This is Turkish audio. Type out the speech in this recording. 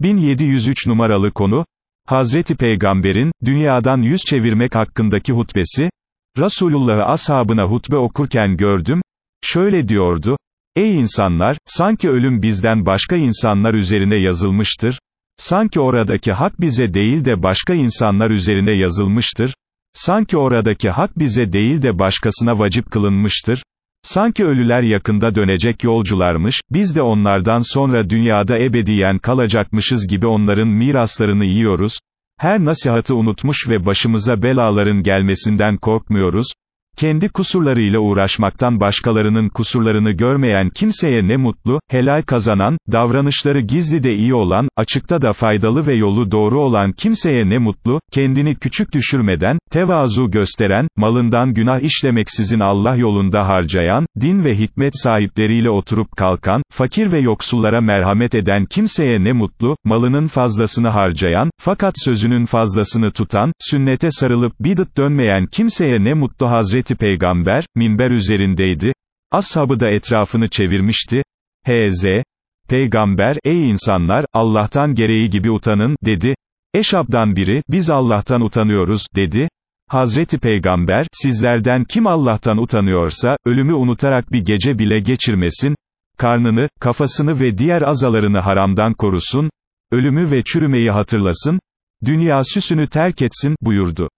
1703 numaralı konu, Hazreti Peygamber'in, dünyadan yüz çevirmek hakkındaki hutbesi, Resulullah'ı ashabına hutbe okurken gördüm, şöyle diyordu, Ey insanlar, sanki ölüm bizden başka insanlar üzerine yazılmıştır, sanki oradaki hak bize değil de başka insanlar üzerine yazılmıştır, sanki oradaki hak bize değil de başkasına vacip kılınmıştır, Sanki ölüler yakında dönecek yolcularmış, biz de onlardan sonra dünyada ebediyen kalacakmışız gibi onların miraslarını yiyoruz, her nasihatı unutmuş ve başımıza belaların gelmesinden korkmuyoruz, kendi kusurlarıyla uğraşmaktan başkalarının kusurlarını görmeyen kimseye ne mutlu, helal kazanan, davranışları gizli de iyi olan, açıkta da faydalı ve yolu doğru olan kimseye ne mutlu, kendini küçük düşürmeden, tevazu gösteren, malından günah işlemeksizin Allah yolunda harcayan, din ve hikmet sahipleriyle oturup kalkan, fakir ve yoksullara merhamet eden kimseye ne mutlu, malının fazlasını harcayan, fakat sözünün fazlasını tutan, sünnete sarılıp bidat dönmeyen kimseye ne mutlu Hazreti Peygamber, minber üzerindeydi, ashabı da etrafını çevirmişti, H.Z. Peygamber, ey insanlar, Allah'tan gereği gibi utanın, dedi, Eşab'dan biri, biz Allah'tan utanıyoruz, dedi, Hazreti Peygamber, sizlerden kim Allah'tan utanıyorsa, ölümü unutarak bir gece bile geçirmesin, karnını, kafasını ve diğer azalarını haramdan korusun, ölümü ve çürümeyi hatırlasın, dünya süsünü terk etsin, buyurdu.